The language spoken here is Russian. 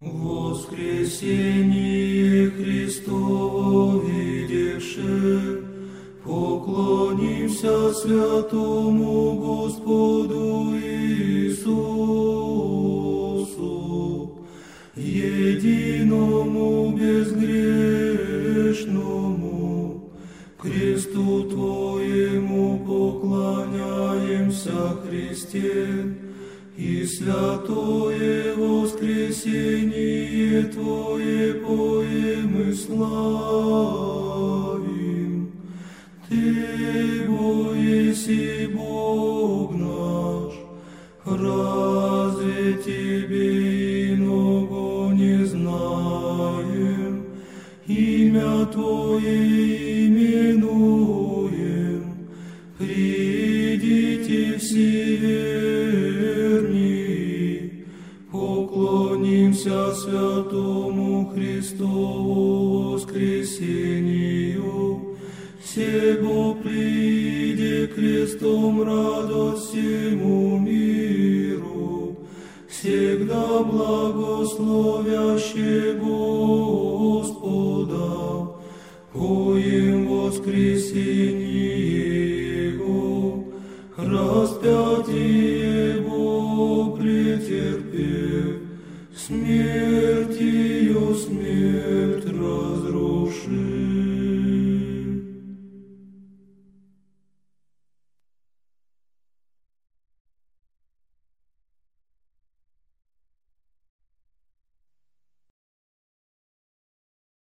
Воскресение Христово видевши, поклонимся святому Господу Иисусу, единому безгрешному, кресту Твоему поклоняемся, Христе, и святое воскресение Твое поем и славим. Ты, Бо еси Бог наш, разве Тебе иного не знаем, имя Твое именуем, придите все вся святому Христову воскресению, Себо приди крестом радость всему миру, всегда благословящий Господа, Коим воскресение Его, распятие